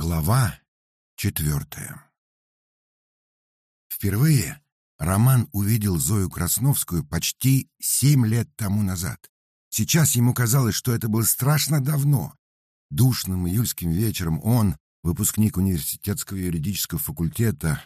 Глава четвертая Впервые Роман увидел Зою Красновскую почти семь лет тому назад. Сейчас ему казалось, что это было страшно давно. Душным июльским вечером он, выпускник университетского юридического факультета,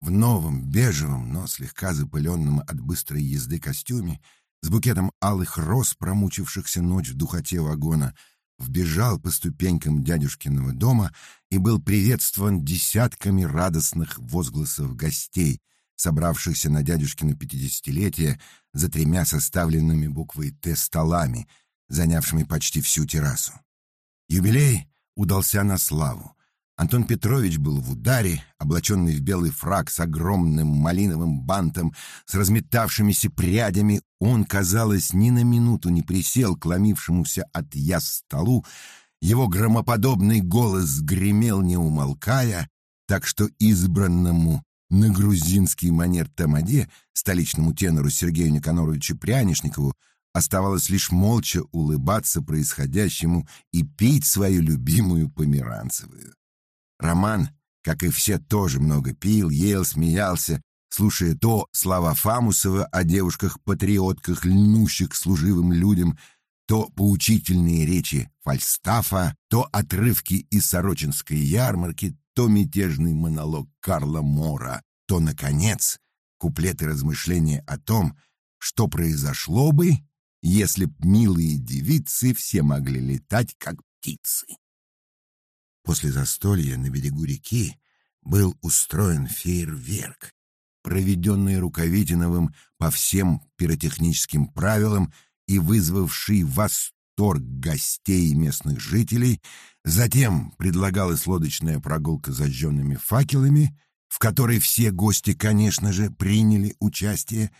в новом, бежевом, но слегка запыленном от быстрой езды костюме, с букетом алых роз, промучившихся ночь в духоте вагона, вбежал по ступенькам дядюшкиного дома и был приветствован десятками радостных возгласов гостей, собравшихся на дядюшкино пятидесятилетие за тремя составленными буквой «Т» столами, занявшими почти всю террасу. Юбилей удался на славу. Антон Петрович был в ударе, облаченный в белый фраг с огромным малиновым бантом, с разметавшимися прядями. Он, казалось, ни на минуту не присел к ломившемуся от яс столу. Его громоподобный голос гремел, не умолкая, так что избранному на грузинский манер Тамаде, столичному тенору Сергею Никаноровичу Прянишникову, оставалось лишь молча улыбаться происходящему и пить свою любимую померанцевую. Роман, как и все, тоже много пил, ел, смеялся, слушая то слова Фамусова о девушках-патриотках, льнущих служивым людям, то поучительные речи Фальстафа, то отрывки из Сорочинской ярмарки, то мятежный монолог Карла Мора, то, наконец, куплеты размышления о том, что произошло бы, если б милые девицы все могли летать, как птицы. После застолья на берегу реки был устроен фейерверк, проведенный Рукавитиновым по всем пиротехническим правилам и вызвавший восторг гостей и местных жителей. Затем предлагалась лодочная прогулка зажженными факелами, в которой все гости, конечно же, приняли участие.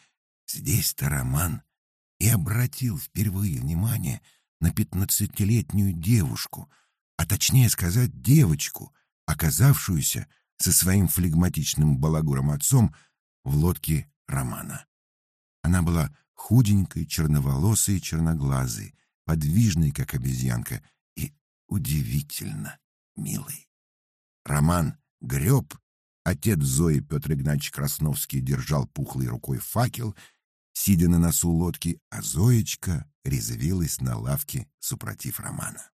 Здесь-то Роман и обратил впервые внимание на пятнадцатилетнюю девушку — а точнее сказать девочку, оказавшуюся со своим флегматичным балагуром отцом в лодке Романа. Она была худенькой, черноволосой и черноглазой, подвижной, как обезьянка, и удивительно милой. Роман греб, отец Зои Петр Игнатьевич Красновский держал пухлой рукой факел, сидя на носу лодки, а Зоечка резвилась на лавке супротив Романа.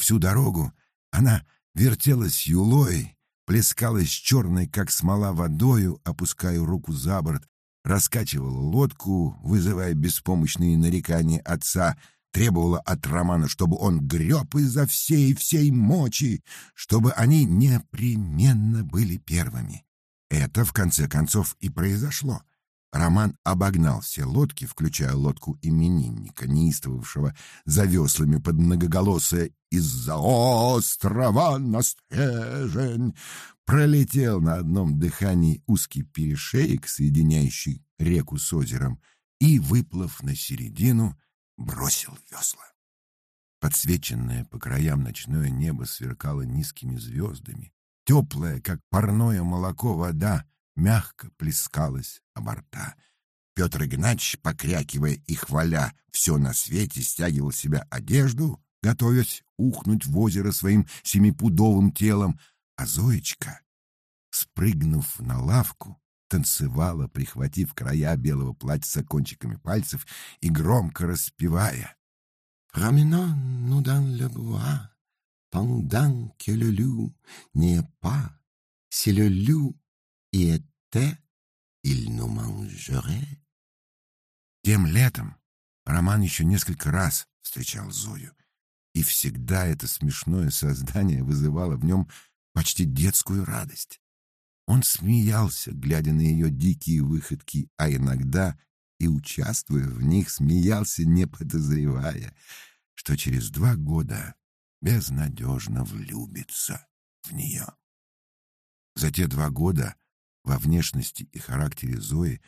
Всю дорогу она вертелась юлой, плескалась черной, как смола, водою, опуская руку за борт, раскачивала лодку, вызывая беспомощные нарекания отца, требовала от Романа, чтобы он греб изо всей всей мочи, чтобы они непременно были первыми. Это, в конце концов, и произошло. Роман обогнал все лодки, включая лодку именинника, неистовавшего за веслами под многоголосое «Из-за острова на стрежень!» пролетел на одном дыхании узкий перешеек, соединяющий реку с озером, и, выплыв на середину, бросил весла. Подсвеченное по краям ночное небо сверкало низкими звездами. Теплая, как парное молоко, вода мягко плескалась о борта. Петр Игнатьевич, покрякивая и хваля все на свете, стягивал себя одежду, готовясь ухнуть в озеро своим семипудовым телом, а Зоечка, спрыгнув на лавку, танцевала, прихватив края белого платья кончиками пальцев и громко распевая «Promenons nous dans le bois, pendant que le loup n'est pas, c'est le loup и это il nous mangerait. Тем летом Роман еще несколько раз встречал Зою, и всегда это смешное создание вызывало в нем почти детскую радость. Он смеялся, глядя на ее дикие выходки, а иногда и участвуя в них, смеялся, не подозревая, что через два года безнадежно влюбится в нее. За те два года во внешности и характере Зои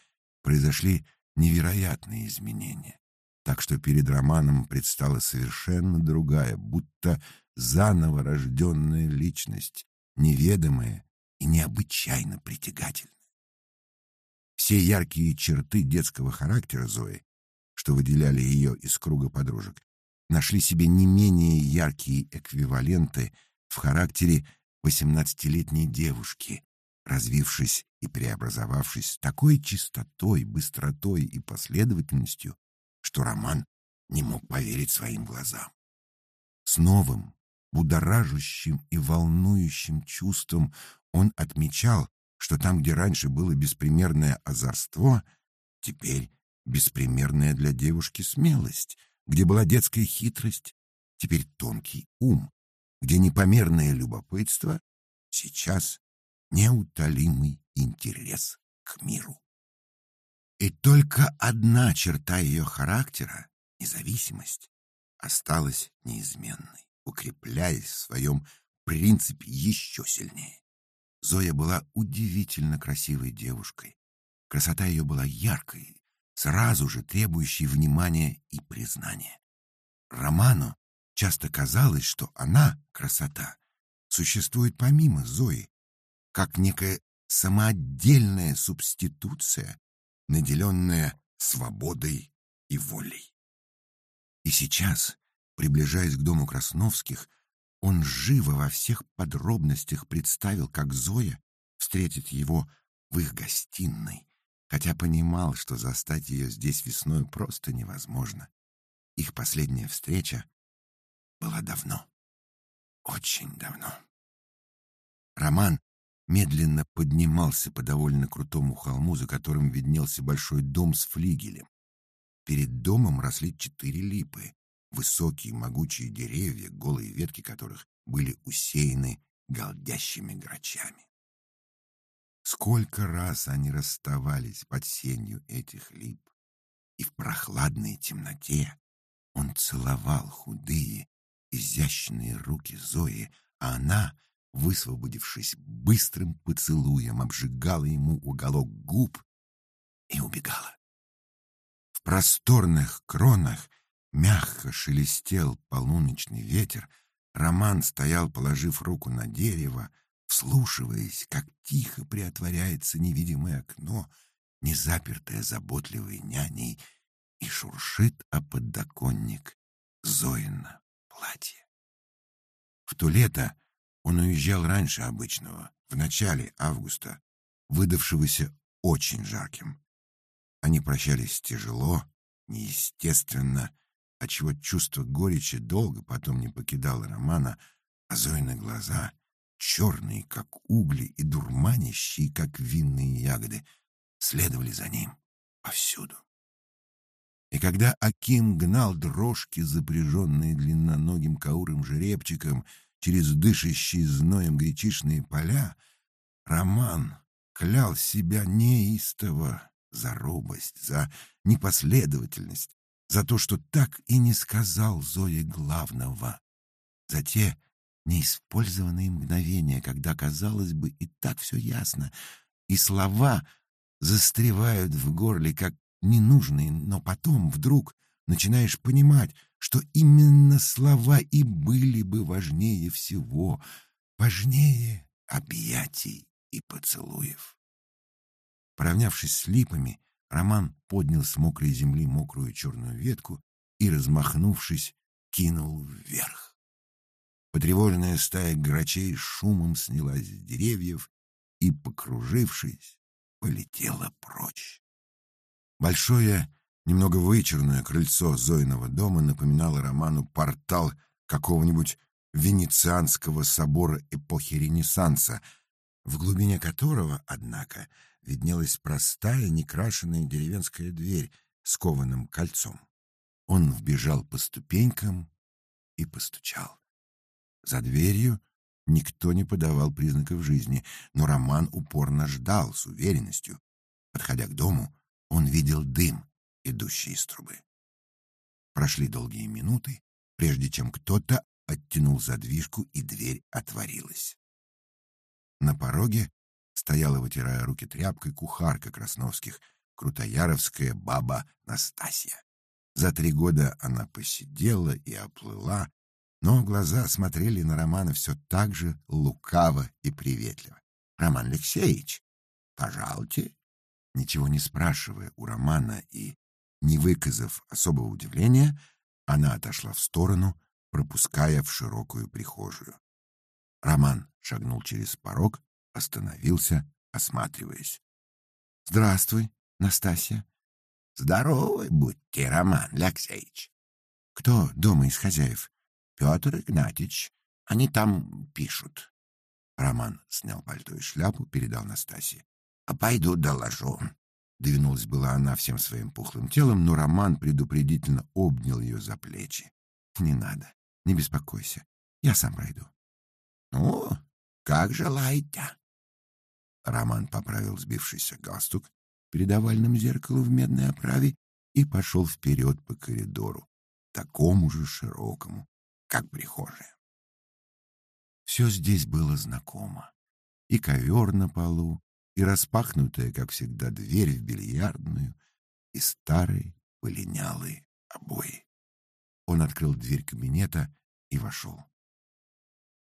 произошли невероятные изменения, так что перед романом предстала совершенно другая, будто заново рожденная личность, неведомая и необычайно притягательная. Все яркие черты детского характера Зои, что выделяли ее из круга подружек, нашли себе не менее яркие эквиваленты в характере восемнадцатилетней девушки, развившись и преобразовавшись с такой чистотой, быстротой и последовательностью, что Роман не мог поверить своим глазам. С новым, будоражащим и волнующим чувством он отмечал, что там, где раньше было беспримерное озорство, теперь беспримерная для девушки смелость, где была детская хитрость, теперь тонкий ум, где непомерное любопытство, сейчас неутолимый интерес к миру. И только одна черта ее характера, независимость, осталась неизменной, укрепляясь в своем принципе еще сильнее. Зоя была удивительно красивой девушкой. Красота ее была яркой, сразу же требующей внимания и признания. Роману часто казалось, что она, красота, существует помимо Зои, как некая самоотдельная субституция, наделенная свободой и волей. И сейчас, приближаясь к дому Красновских, он живо во всех подробностях представил, как Зоя встретит его в их гостиной, хотя понимал, что застать ее здесь весной просто невозможно. Их последняя встреча была давно, очень давно. Роман медленно поднимался по довольно крутому холму, за которым виднелся большой дом с флигелем. Перед домом росли четыре липы, высокие могучие деревья, голые ветки которых были усеяны голдящими грачами. Сколько раз они расставались под сенью этих лип, и в прохладной темноте он целовал худые, изящные руки Зои, а она, высвободившись быстрым поцелуем, обжигала ему уголок губ и убегала. В просторных кронах мягко шелестел полуночный ветер, Роман стоял, положив руку на дерево, вслушиваясь, как тихо приотворяется невидимое окно, незапертое заботливой няней, и шуршит о подоконник Зоина платье. В то лето он уезжал раньше обычного, в начале августа, выдавшегося очень жарким. Они прощались тяжело, неестественно, отчего чувство горечи долго потом не покидало Романа, а Зоины глаза, черные, как угли, и дурманящие, как винные ягоды, следовали за ним повсюду. И когда Аким гнал дрожки, запряженные длинноногим каурым жеребчиком, через дышащие зноем гречишные поля, Роман клял себя неистово за робость, за непоследовательность, за то, что так и не сказал Зое главного, за те неиспользованные мгновения, когда, казалось бы, и так все ясно, и слова застревают в горле, как ненужные, но потом вдруг начинаешь понимать, что именно слова и были бы важнее всего, важнее объятий и поцелуев. Поравнявшись с липами, Роман поднял с мокрой земли мокрую черную ветку и, размахнувшись, кинул вверх. Потревоженная стая грачей шумом снялась с деревьев и, покружившись, полетела прочь. Большое, немного вычурное крыльцо Зоиного дома напоминало Роману портал какого-нибудь Венецианского собора эпохи Ренессанса, в глубине которого, однако, виднелась простая, некрашенная деревенская дверь с кованым кольцом. Он вбежал по ступенькам и постучал. За дверью никто не подавал признаков жизни, но Роман упорно ждал с уверенностью. Подходя к дому, он видел дым, идущий из трубы. Прошли долгие минуты, прежде чем кто-то оттянул задвижку, и дверь отворилась. На пороге стояла, вытирая руки тряпкой, кухарка Красновских, крутояровская баба Настасья. За три года она посидела и оплыла, но глаза смотрели на Романа все так же лукаво и приветливо. «Роман Алексеевич, пожалуйте, Ничего не спрашивая у Романа и не выказав особого удивления, она отошла в сторону, пропуская в широкую прихожую. Роман шагнул через порог, остановился, осматриваясь. «Здравствуй, Настасья». «Здоровы будьте, Роман Алексеевич». «Кто дома из хозяев?» «Петр Игнатьевич. Они там пишут». Роман снял пальто и шляпу, передал Настасье. «А пойду доложу». Двинулась была она всем своим пухлым телом, но Роман предупредительно обнял ее за плечи. «Не надо, не беспокойся, я сам пройду». «Ну, как желаете». Роман поправил сбившийся галстук перед овальным зеркалом в медной оправе и пошел вперед по коридору, такому же широкому, как прихожая. Все здесь было знакомо. И ковер на полу, и распахнутая, как всегда, дверь в бильярдную, и старые полинялые обои. Он открыл дверь кабинета и вошел.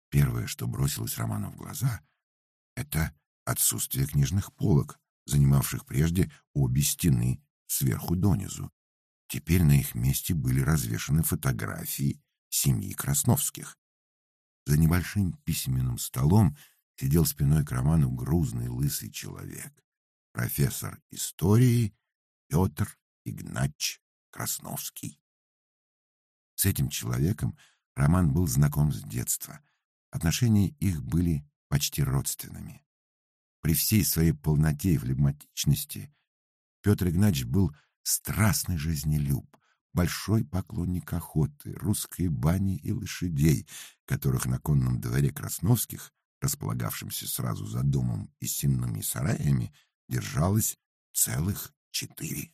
Первое, что бросилось Роману в глаза, — это отсутствие книжных полок, занимавших прежде обе стены сверху донизу. Теперь на их месте были развешаны фотографии семьи Красновских. За небольшим письменным столом сидел спиной к Роману грузный лысый человек, профессор истории Петр Игнач Красновский. С этим человеком Роман был знаком с детства. Отношения их были почти родственными. При всей своей полноте и флегматичности Петр Игнатьевич был страстный жизнелюб, большой поклонник охоты, русской бани и лошадей, которых на конном дворе Красновских, располагавшемся сразу за домом и сенными сараями, держалось целых четыре.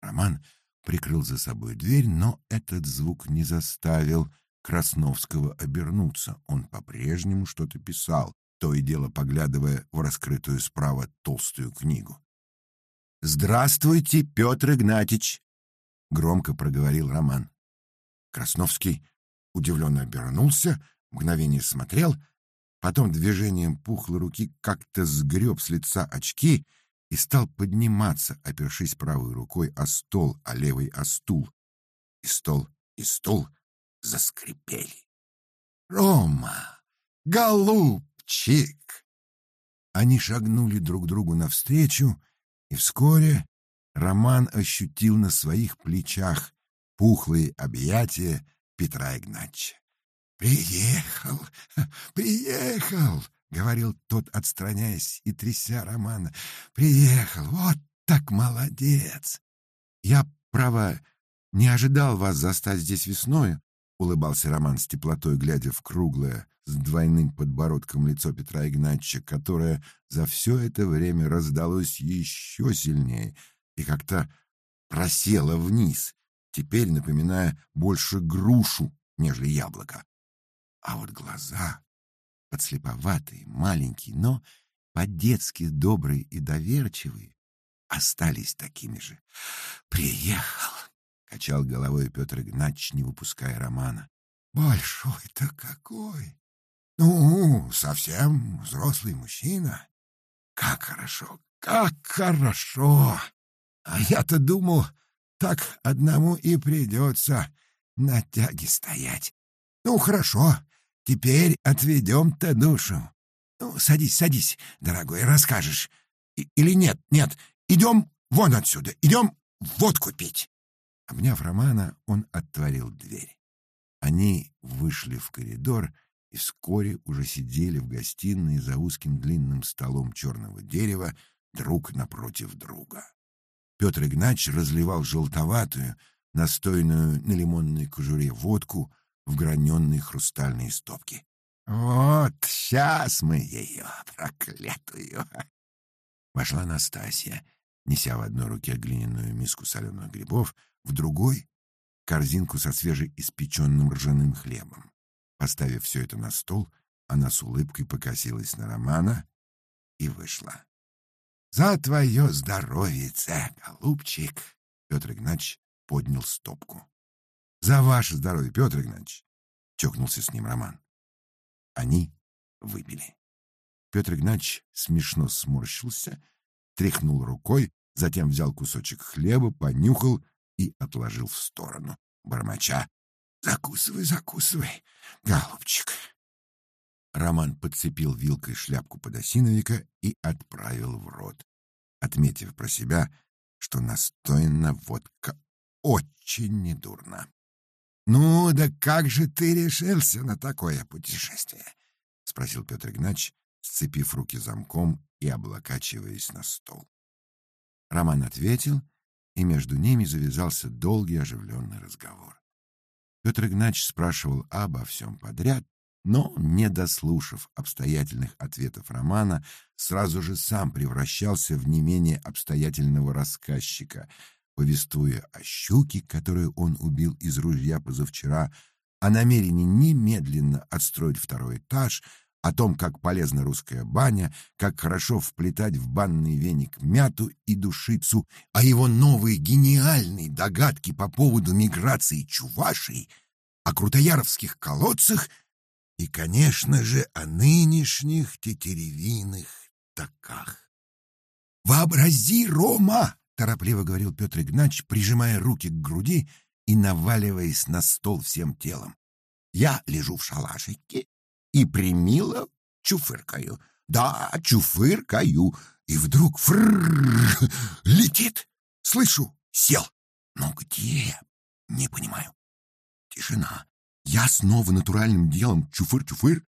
Роман прикрыл за собой дверь, но этот звук не заставил Красновского обернуться. Он по-прежнему что-то писал, то и дело поглядывая в раскрытую справа толстую книгу. «Здравствуйте, Петр Игнатьич!» — громко проговорил Роман. Красновский удивленно обернулся, мгновение смотрел, потом движением пухлой руки как-то сгреб с лица очки и стал подниматься, опершись правой рукой о стол, а левой о стул. И стол, и стул заскрипели. «Рома! Голуб!» Чик! Они шагнули друг другу навстречу, и вскоре Роман ощутил на своих плечах пухлые объятия Петра Игнатьевича. «Приехал! Приехал!» — говорил тот, отстраняясь и тряся Романа. «Приехал! Вот так молодец!» «Я, право, не ожидал вас застать здесь весною», — улыбался Роман с теплотой, глядя в круглое, с двойным подбородком лицо Петра Игнатьевича, которое за все это время раздалось еще сильнее и как-то просело вниз, теперь напоминая больше грушу, нежели яблоко. А вот глаза, подслеповатые, маленькие, но по-детски добрые и доверчивые, остались такими же. «Приехал!» — качал головой Петр Игнатьевич, не выпуская романа. «Большой-то какой! Ну, совсем взрослый мужчина. Как хорошо, как хорошо! А я-то думал, так одному и придется на тяге стоять. Ну, хорошо, теперь отведем-то душу. Ну, садись, садись, дорогой, расскажешь. И, или нет, нет, идем вон отсюда, идем водку пить. Обняв Романа, он отворил дверь. Они вышли в коридор, и вскоре уже сидели в гостиной за узким длинным столом черного дерева друг напротив друга. Петр Игнатьевич разливал желтоватую, настойную на лимонной кожуре водку в граненные хрустальные стопки. «Вот, сейчас мы ее, проклятую!» Вошла Настасья, неся в одной руке глиняную миску соленых грибов, в другой — корзинку со свежеиспеченным ржаным хлебом. Поставив все это на стол, она с улыбкой покосилась на Романа и вышла. «За твое здоровье, голубчик!» Петр Игнатьевич поднял стопку. «За ваше здоровье, Петр Игнатьевич!» — чокнулся с ним Роман. Они выпили. Петр Игнатьевич смешно сморщился, тряхнул рукой, затем взял кусочек хлеба, понюхал и отложил в сторону, бормоча. Закусывай, закусывай, голубчик. Роман подцепил вилкой шляпку подосиновика и отправил в рот, отметив про себя, что настоянная водка очень недурна. «Ну, да как же ты решился на такое путешествие?» — спросил Петр Игнач, сцепив руки замком и облокачиваясь на стол. Роман ответил, и между ними завязался долгий оживленный разговор. Петр Игнач спрашивал обо всем подряд, но, не дослушав обстоятельных ответов Романа, сразу же сам превращался в не менее обстоятельного рассказчика, повествуя о щуке, которую он убил из ружья позавчера, о намерении немедленно отстроить второй этаж, о том, как полезна русская баня, как хорошо вплетать в банный веник мяту и душицу, о его новой гениальной догадке по поводу миграции чувашей, о крутояровских колодцах и, конечно же, о нынешних тетеревиных таках. «Вообрази, Рома!» — торопливо говорил Петр Игнач, прижимая руки к груди и наваливаясь на стол всем телом. «Я лежу в шалашике и примило чуфыркаю. Да, чуфыркаю, и вдруг фрррр летит. Слышу, сел. Но где? Не понимаю. Тишина. Я снова натуральным делом чуфыр-чуфыр.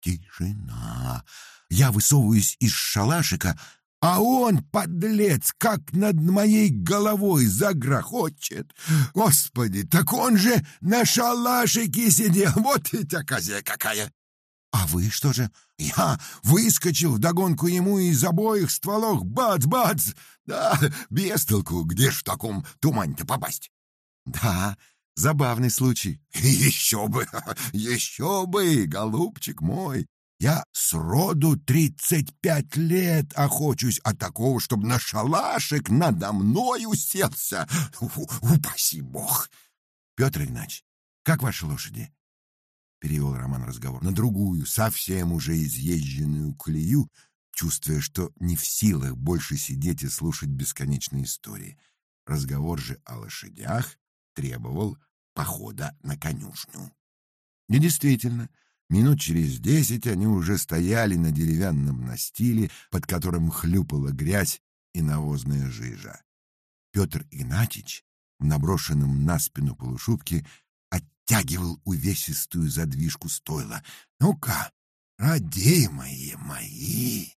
Тишина. Я высовываюсь из шалашика, а он, подлец, как над моей головой загрохочет. Господи, так он же на шалашике сидел. Вот ведь оказия какая. А вы что же? Я выскочил вдогонку ему из обоих стволов. Бац-бац! Да, без толку, где ж в таком тумане-то попасть? Да, Забавный случай. Еще бы, еще бы, голубчик мой. Я сроду тридцать пять лет охочусь от такого, чтобы на шалашик надо мной уселся. Упаси бог. Петр Игнач, как ваши лошади? Перевел Роман разговор на другую, совсем уже изъезженную колею, чувствуя, что не в силах больше сидеть и слушать бесконечные истории. Разговор же о лошадях требовал похода на конюшню. И действительно, минут через десять они уже стояли на деревянном настиле, под которым хлюпала грязь и навозная жижа. Петр Игнатьич в наброшенном на спину полушубке оттягивал увесистую задвижку стойла. «Ну-ка, родимые мои!»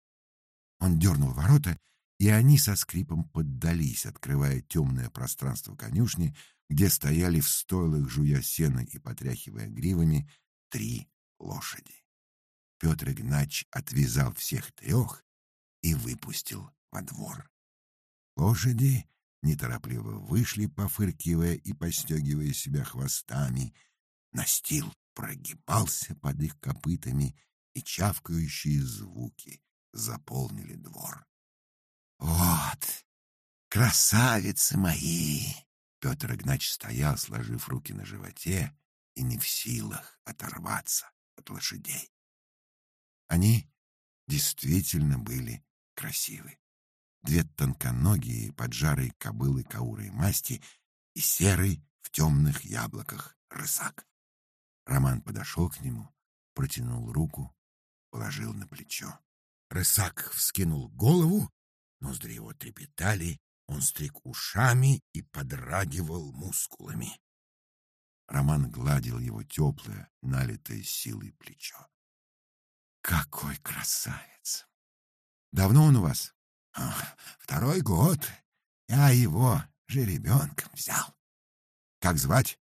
Он дернул ворота, и они со скрипом поддались, открывая темное пространство конюшни, где стояли в стойлах, жуя сено и потряхивая гривами, три лошади. Петр Игнач отвязал всех трех и выпустил во двор. Лошади неторопливо вышли, пофыркивая и постегивая себя хвостами. Настил прогибался под их копытами, и чавкающие звуки заполнили двор. «Вот, красавицы мои!» Петр Игнач стоял, сложив руки на животе, и не в силах оторваться от лошадей. Они действительно были красивы. Две тонконогие поджарые кобылы кауры и масти и серый в темных яблоках рысак. Роман подошел к нему, протянул руку, положил на плечо. Рысак вскинул голову, ноздри его трепетали, он стриг ушами и подрагивал мускулами. Роман гладил его теплое, налитое силой плечо. «Какой красавец! Давно он у вас?» «Второй год. Я его жеребенком взял. Как звать?»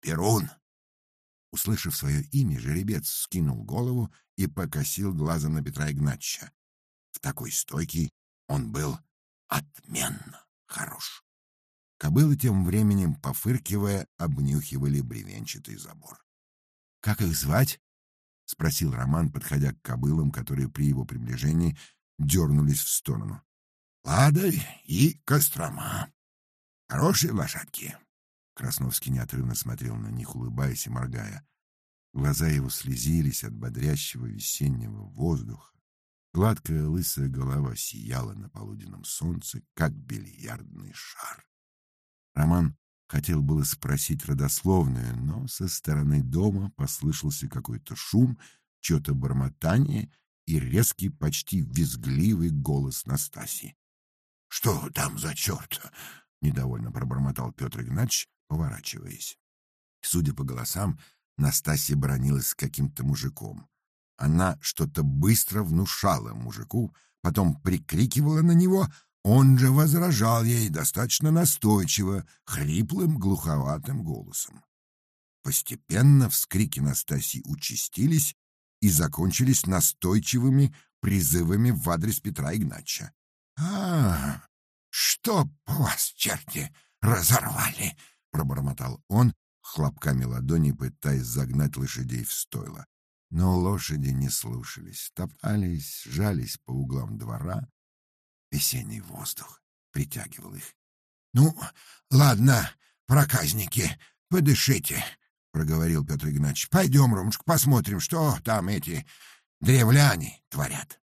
«Перун». Услышав свое имя, жеребец скинул голову и покосил глазом на Петра Игнатьевича. В такой стойке он был отменно хорош. Кобылы тем временем, пофыркивая, обнюхивали бревенчатый забор. — Как их звать? — спросил Роман, подходя к кобылам, которые при его приближении дернулись в сторону. — Лада и Кострома. Хорошие лошадки. Красновский неотрывно смотрел на них, улыбаясь и моргая. Глаза его слезились от бодрящего весеннего воздуха. Гладкая лысая голова сияла на полуденном солнце, как бильярдный шар. Роман хотел было спросить родословную, но со стороны дома послышался какой-то шум, чье-то бормотание и резкий, почти визгливый голос Настасьи. — Что там за черт? — недовольно пробормотал Петр Игнатьевич, поворачиваясь. Судя по голосам, Настасья бронилась с каким-то мужиком. Она что-то быстро внушала мужику, потом прикрикивала на него, он же возражал ей достаточно настойчиво, хриплым, глуховатым голосом. Постепенно вскрики Настасьи участились и закончились настойчивыми призывами в адрес Петра Игнатьевича. «А, что вас, черти, разорвали!» — пробормотал он, хлопками ладони пытаясь загнать лошадей в стойло. Но лошади не слушались, топтались, жались по углам двора. Весенний воздух притягивал их. — Ну, ладно, проказники, подышите, — проговорил Петр Игнатьевич. — Пойдем, Ромушка, посмотрим, что там эти древляне творят.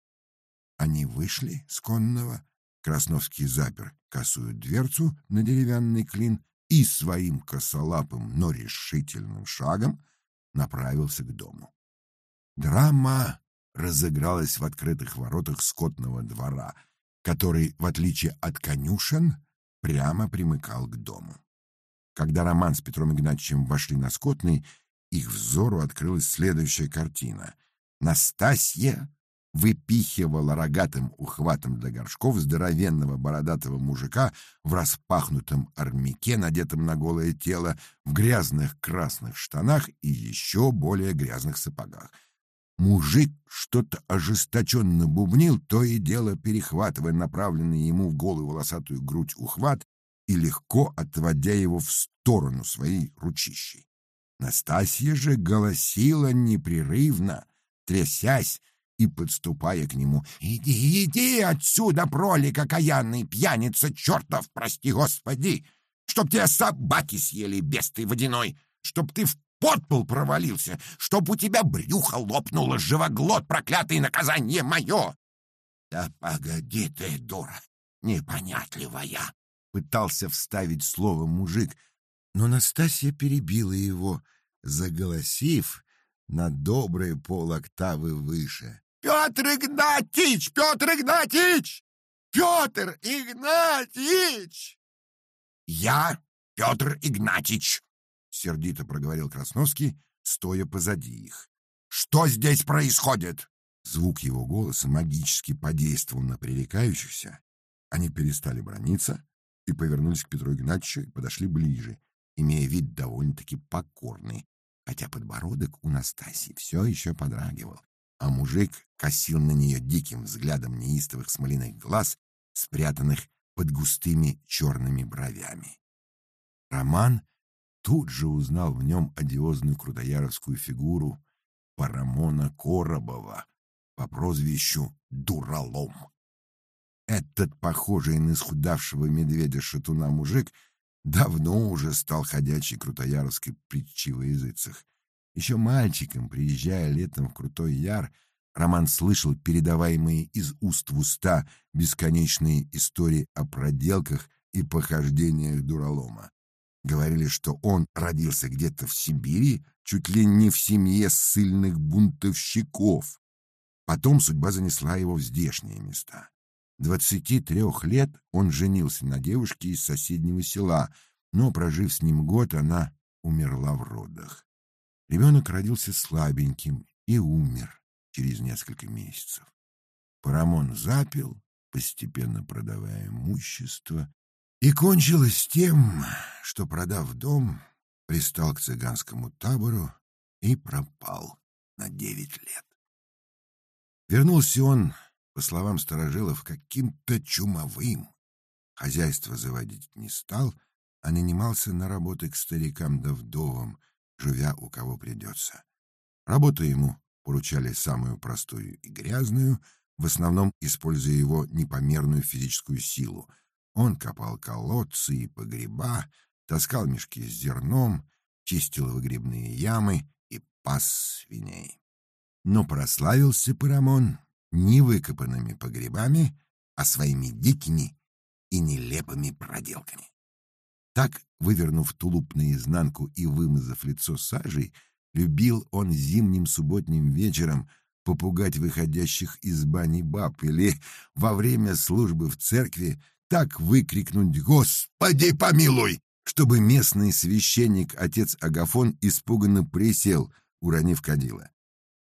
Они вышли с конного. Красновский запер косую дверцу на деревянный клин и своим косолапым, но решительным шагом направился к дому. Драма разыгралась в открытых воротах скотного двора, который, в отличие от конюшен, прямо примыкал к дому. Когда Роман с Петром Игнатьевичем вошли на скотный, их взору открылась следующая картина. Настасья выпихивала рогатым ухватом для горшков здоровенного бородатого мужика в распахнутом армяке, надетом на голое тело, в грязных красных штанах и еще более грязных сапогах. Мужик что-то ожесточенно бубнил, то и дело перехватывая направленный ему в голую волосатую грудь ухват и легко отводя его в сторону своей ручищей. Настасья же голосила непрерывно, трясясь, и подступая к нему. «Иди, иди отсюда, пролик окаянный, пьяница чертов, прости господи! Чтоб тебя собаки съели, без ты водяной! Чтоб ты в подпол провалился! Чтоб у тебя брюхо лопнуло, живоглот проклятый, наказание мое!» «Да погоди ты, дура, непонятливая!» Пытался вставить слово мужик, но Настасья перебила его, заголосив на добрые полоктавы выше. Петр Игнатьич! Петр Игнатьич! Петр Игнатьич! Я Петр Игнатьич, сердито проговорил Красновский, стоя позади их. Что здесь происходит? Звук его голоса магически подействовал на пререкающихся. Они перестали брониться и повернулись к Петру Игнатьевичу и подошли ближе, имея вид довольно-таки покорный, хотя подбородок у Настасии все еще подрагивал а мужик косил на нее диким взглядом неистовых смолиных глаз, спрятанных под густыми черными бровями. Роман тут же узнал в нем одиозную крутояровскую фигуру Парамона Коробова по прозвищу Дуралом. Этот, похожий на исхудавшего медведя-шатуна мужик, давно уже стал ходячей крутояровской притчей во. Еще мальчиком, приезжая летом в Крутой Яр, Роман слышал передаваемые из уст в уста бесконечные истории о проделках и похождениях дуралома. Говорили, что он родился где-то в Сибири, чуть ли не в семье ссыльных бунтовщиков. Потом судьба занесла его в здешние места. Двадцати трех лет он женился на девушке из соседнего села, но, прожив с ним год, она умерла в родах. Ребенок родился слабеньким и умер через несколько месяцев. Парамон запил, постепенно продавая имущество, и кончилось тем, что, продав дом, пристал к цыганскому табору и пропал на девять лет. Вернулся он, по словам старожилов, каким-то чумовым. Хозяйство заводить не стал, а нанимался на работы к старикам да вдовам — живя у кого придется. Работу ему поручали самую простую и грязную, в основном используя его непомерную физическую силу. Он копал колодцы и погреба, таскал мешки с зерном, чистил выгребные ямы и пас свиней. Но прославился Парамон не выкопанными погребами, а своими дикими и нелепыми проделками. Так, вывернув тулуп наизнанку и вымазав лицо сажей, Любил он зимним субботним вечером попугать выходящих из бани баб или во время службы в церкви так выкрикнуть «Господи помилуй!», чтобы местный священник, отец Агафон, испуганно присел, уронив кадила.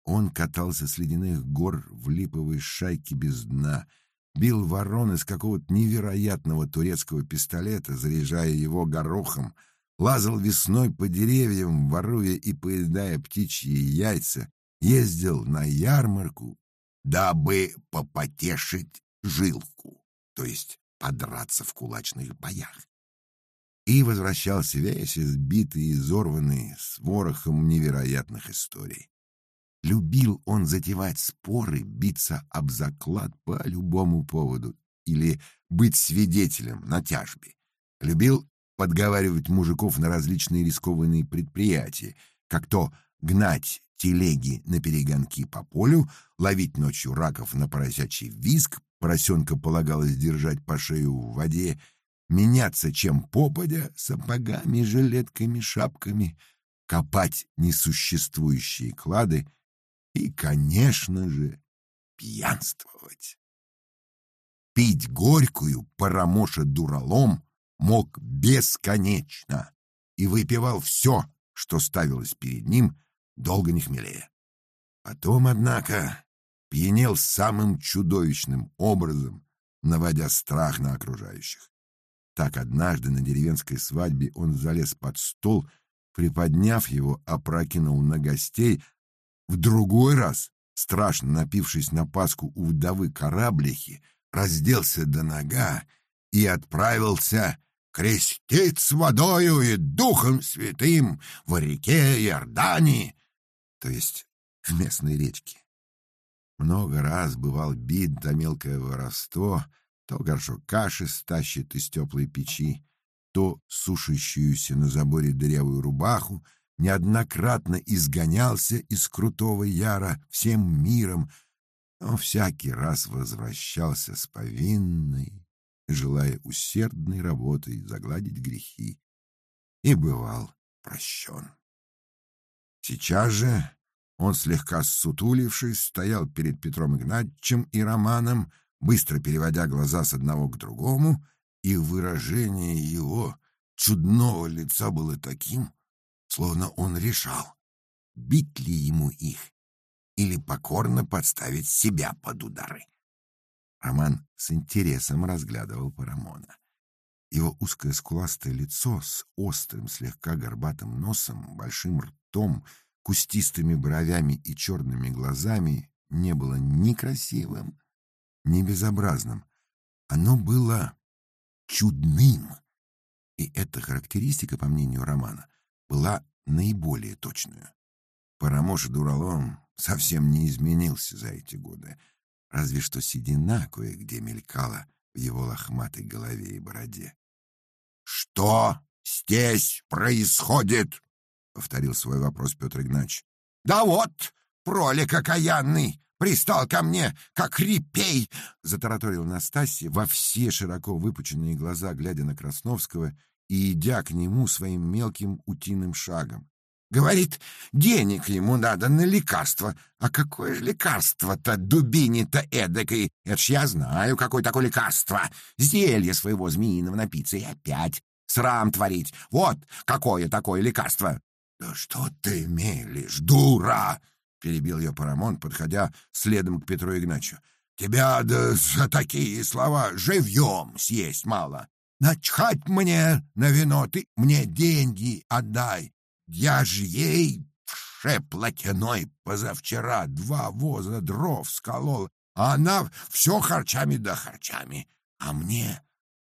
Он катался с ледяных гор в липовой шайке без дна, бил ворон из какого-то невероятного турецкого пистолета, заряжая его горохом, лазал весной по деревьям, воруя и поедая птичьи яйца, ездил на ярмарку, дабы попотешить жилку, то есть подраться в кулачных боях. И возвращался весь избитый и изорванный с ворохом невероятных историй. Любил он затевать споры, биться об заклад по любому поводу или быть свидетелем на тяжбе. Любил подговаривать мужиков на различные рискованные предприятия, как то гнать телеги на перегонки по полю, ловить ночью раков на поросячий виск, поросенка полагалось держать по шею в воде, меняться чем попадя, сапогами, жилетками, шапками, копать несуществующие клады и, конечно же, пьянствовать. Пить горькую парамоша дуралом мог бесконечно и выпивал все, что ставилось перед ним, долго не хмелея. Потом, однако, пьянел самым чудовищным образом, наводя страх на окружающих. Так однажды на деревенской свадьбе он залез под стол, приподняв его, опрокинул на гостей, в другой раз, страшно напившись на Пасху у вдовы кораблихи, разделся до нога и отправился креститься водою и духом святым в реке Иордании, то есть в местной речке. Много раз бывал бит за мелкое воровство, то горшок каши стащит из теплой печи, то сушащуюся на заборе дырявую рубаху, неоднократно изгонялся из крутого яра всем миром, но всякий раз возвращался с повинной, желая усердной работой загладить грехи, и бывал прощен. Сейчас же он, слегка ссутулившись, стоял перед Петром Игнатьевичем и Романом, быстро переводя глаза с одного к другому, и выражение его чудного лица было таким, словно он решал, бить ли ему их или покорно подставить себя под удары. Роман с интересом разглядывал Парамона. Его узкое скуластое лицо с острым, слегка горбатым носом, большим ртом, кустистыми бровями и черными глазами не было ни красивым, ни безобразным. Оно было чудным. И эта характеристика, по мнению Романа, была наиболее точную. Парамош Дуралом совсем не изменился за эти годы, разве что седина кое-где мелькала в его лохматой голове и бороде. «Что здесь происходит?» — повторил свой вопрос Петр Игнатьевич. «Да вот, пролик окаянный, пристал ко мне, как репей!» — затараторил Настасья во все широко выпученные глаза, глядя на Красновского и идя к нему своим мелким утиным шагом. Говорит, денег ему надо на лекарство. А какое же лекарство-то, дубине-то эдакой? Это ж я знаю, какое такое лекарство. Зелье своего змеиного напиться и опять срам творить. Вот какое такое лекарство. Да что ты мелешь, дура! Перебил ее Парамон, подходя следом к Петру Игнатьевичу. Тебя да за такие слова живьем съесть мало. Начхать мне на вино, ты мне деньги отдай. Я ж ей вше платяной позавчера два воза дров сколол, а она все харчами да харчами. А мне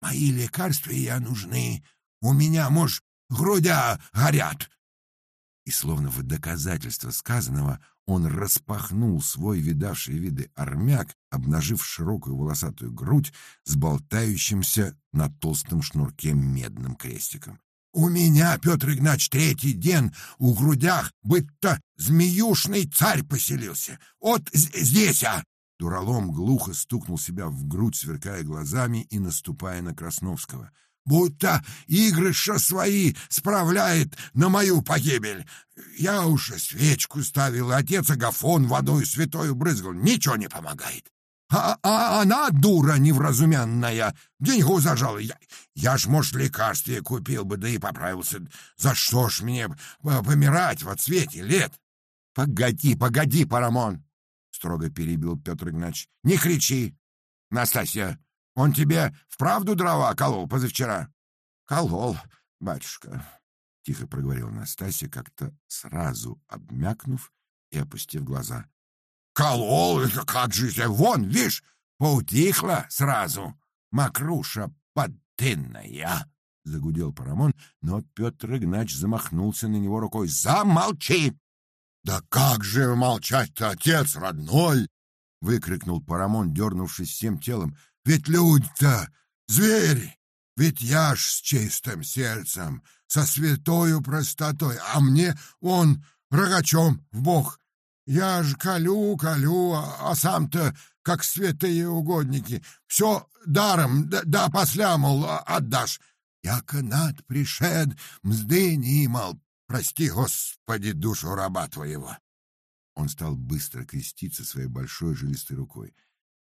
мои лекарства я нужны. У меня, может, грудя горят. И словно в доказательство сказанного он распахнул свой видавший виды армяк, обнажив широкую волосатую грудь с болтающимся на толстом шнурке медным крестиком. У меня, Петр Игнач, третий день у грудях, быть-то змеюшный царь поселился. Вот здесь, а!» Дуралом глухо стукнул себя в грудь, сверкая глазами и наступая на Красновского. Будто игрыша свои справляет на мою погибель. Я уж свечку ставил, отец Агафон водой святою брызгал, ничего не помогает. А, а она, дура невразумянная, деньгу зажала. Я, я ж, может, лекарствие купил бы, да и поправился. За что ж мне помирать в отсвете лет? — Погоди, погоди, Парамон! — строго перебил Петр Игнатьевич. — Не кричи! Настасья, он тебе вправду дрова колол позавчера? — Колол, батюшка, — тихо проговорила Настасья, как-то сразу обмякнув и опустив глаза. Колол, как же это, вон, видишь, поутихло сразу. Макруша подтынная, — загудел Парамон, но Петр Игнач замахнулся на него рукой. «Замолчи!» «Да как же молчать-то, отец родной!» — выкрикнул Парамон, дернувшись всем телом. «Ведь люди-то звери! Ведь я ж с чистым сердцем, со святою простотой, а мне он рогачом в бок я ж колю, колю, а, а сам-то, как святые угодники, все даром, да, да посля, мол, а, отдашь. Яко над пришед, мзды не имал, прости, Господи, душу раба твоего. Он стал быстро креститься своей большой жилистой рукой.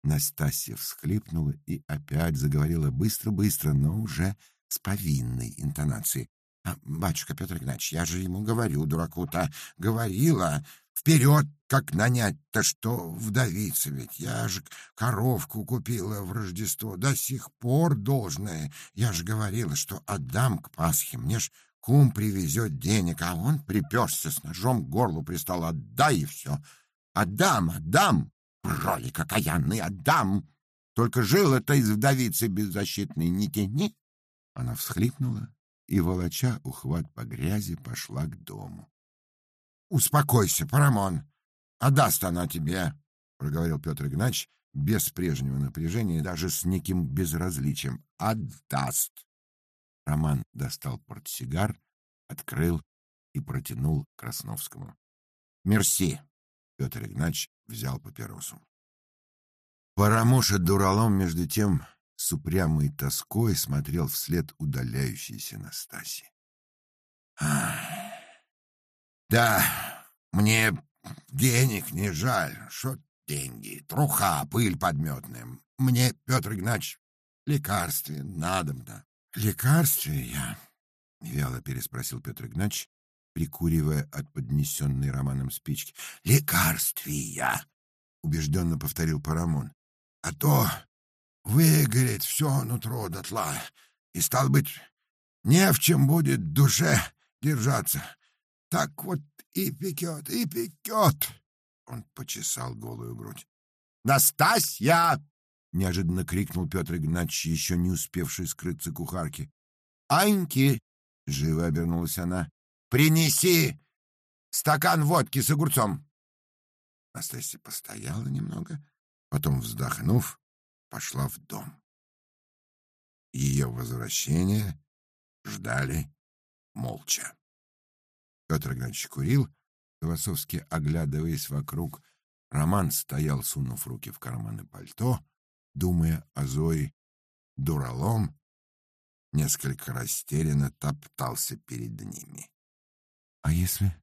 Настасья всхлипнула и опять заговорила быстро-быстро, но уже с повинной интонацией. «А, «Батюшка Петр Игнатьевич, я же ему говорю, дураку-то, говорила, Вперед, как нанять-то что вдовица ведь. Я же коровку купила в Рождество, до сих пор должное. Я же говорила, что отдам к Пасхе, мне ж кум привезет денег, а он приперся с ножом к горлу пристал. Отдай и все. Отдам, отдам, ролик окаянный, отдам. Только жил это из вдовицы беззащитной не тяни. Она всхлипнула и, волоча ухват по грязи, пошла к дому. Успокойся, Парамон. Отдаст она тебе, проговорил Петр Игнатьевич без прежнего напряжения и даже с неким безразличием. Отдаст. Роман достал портсигар, открыл и протянул Красновскому. Мерси. Петр Игнатьевич взял папиросу. Парамоша дуралом между тем с упрямой тоской смотрел вслед удаляющейся Настасьи. Да, мне денег не жаль. Что деньги? Труха, пыль подметная. Мне, Петр Игнатьевич, лекарствие надо-то. Лекарствие я? Вяло переспросил Петр Игнатьевич, прикуривая от поднесенной романом спички. Лекарствия! Убежденно повторил Парамон. А то выгорит все нутро дотла, и, стал быть, не в чем будет душе держаться. Так вот и пекет, и пекет. Он почесал голую грудь. «Настасья!» — неожиданно крикнул Петр Игнатьевич, еще не успевший скрыться кухарки. «Аньки!» — живо обернулась она. «Принеси стакан водки с огурцом!» Настасья постояла немного, потом, вздохнув, пошла в дом. Ее возвращение ждали молча. Петр Игнатьевич курил, философски оглядываясь вокруг. Роман стоял, сунув руки в карманы пальто, думая о Зое. Дуралом несколько растерянно топтался перед ними. — А если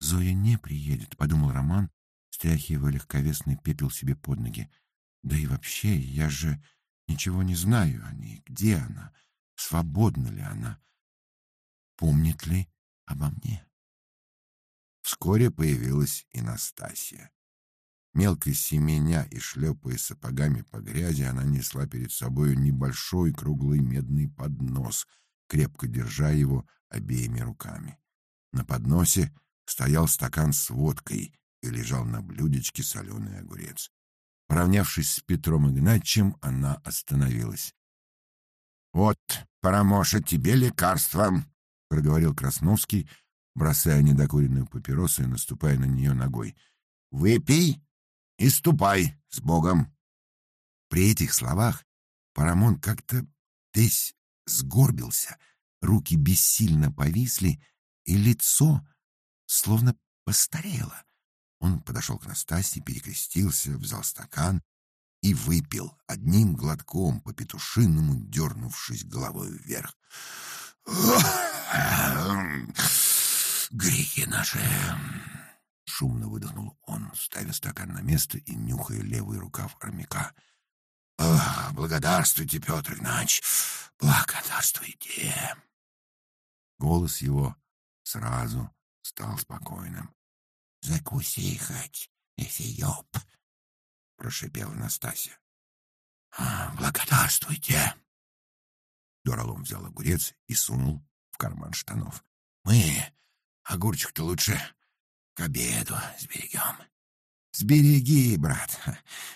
Зоя не приедет? — подумал Роман, стряхивая легковесный пепел себе под ноги. — Да и вообще, я же ничего не знаю о ней. Где она? Свободна ли она? Помнит ли обо мне? Вскоре появилась и Настасья. Мелко семеня и шлепая сапогами по грязи, она несла перед собою небольшой круглый медный поднос, крепко держа его обеими руками. На подносе стоял стакан с водкой и лежал на блюдечке соленый огурец. Поравнявшись с Петром Игнатьевичем, она остановилась. — Вот, Парамоша, тебе лекарство, — проговорил Красновский, бросая недокуренную папиросу и наступая на нее ногой. «Выпей и ступай с Богом!» При этих словах Парамон как-то весь сгорбился, руки бессильно повисли, и лицо словно постарело. Он подошел к Настасье, перекрестился, взял стакан, и выпил одним глотком по петушиному, дернувшись головой вверх. «Грехи наши!» — шумно выдохнул он, ставя стакан на место и нюхая левый рукав армяка. «Благодарствуйте, Петр Игнатьевич! Благодарствуйте!» Голос его сразу стал спокойным. «Закуси хоть, Эфиоп!» — прошипела Настасья. «Благодарствуйте!» Доролом взял огурец и сунул в карман штанов. «Мы огурчик-то лучше к обеду сберегем». «Сбереги, брат,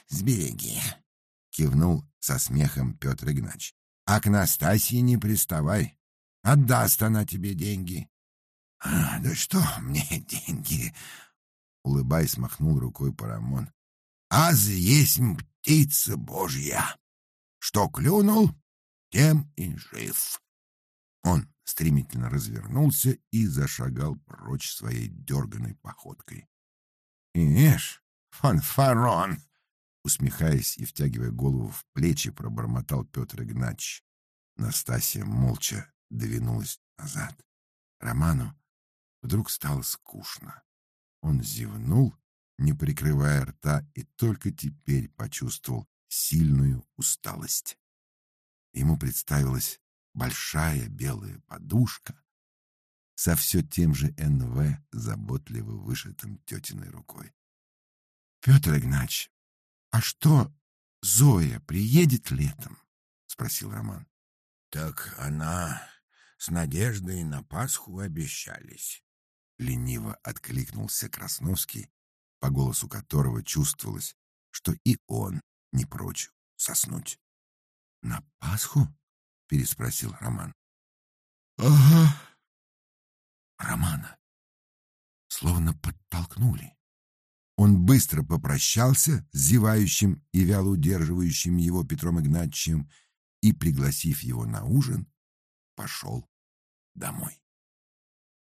сбереги!» — кивнул со смехом Петр Игнач. «А к Настасье не приставай. Отдаст она тебе деньги». А, «Да что мне деньги?» — улыбаясь, махнул рукой Парамон. «Аз есть птица божья. Что клюнул, тем и жив». Он стремительно развернулся и зашагал прочь своей дерганой походкой. «Ишь, фанфарон!» Усмехаясь и втягивая голову в плечи, пробормотал Петр Игнатьевич. Настасья молча двинулась назад. Роману вдруг стало скучно. Он зевнул, не прикрывая рта, и только теперь почувствовал сильную усталость. Ему представилась большая белая подушка со все тем же НВ, заботливо вышитым тетиной рукой. — Петр Игнатьевич, а что, Зоя приедет летом? — спросил Роман. — Так она с Надеждой на Пасху обещались. Лениво откликнулся Красновский, по голосу которого чувствовалось, что и он не прочь соснуть. — На Пасху? — переспросил Роман. — Ага. Романа словно подтолкнули. Он быстро попрощался с зевающим и вяло удерживающим его Петром Игнатьевичем и, пригласив его на ужин, пошел домой.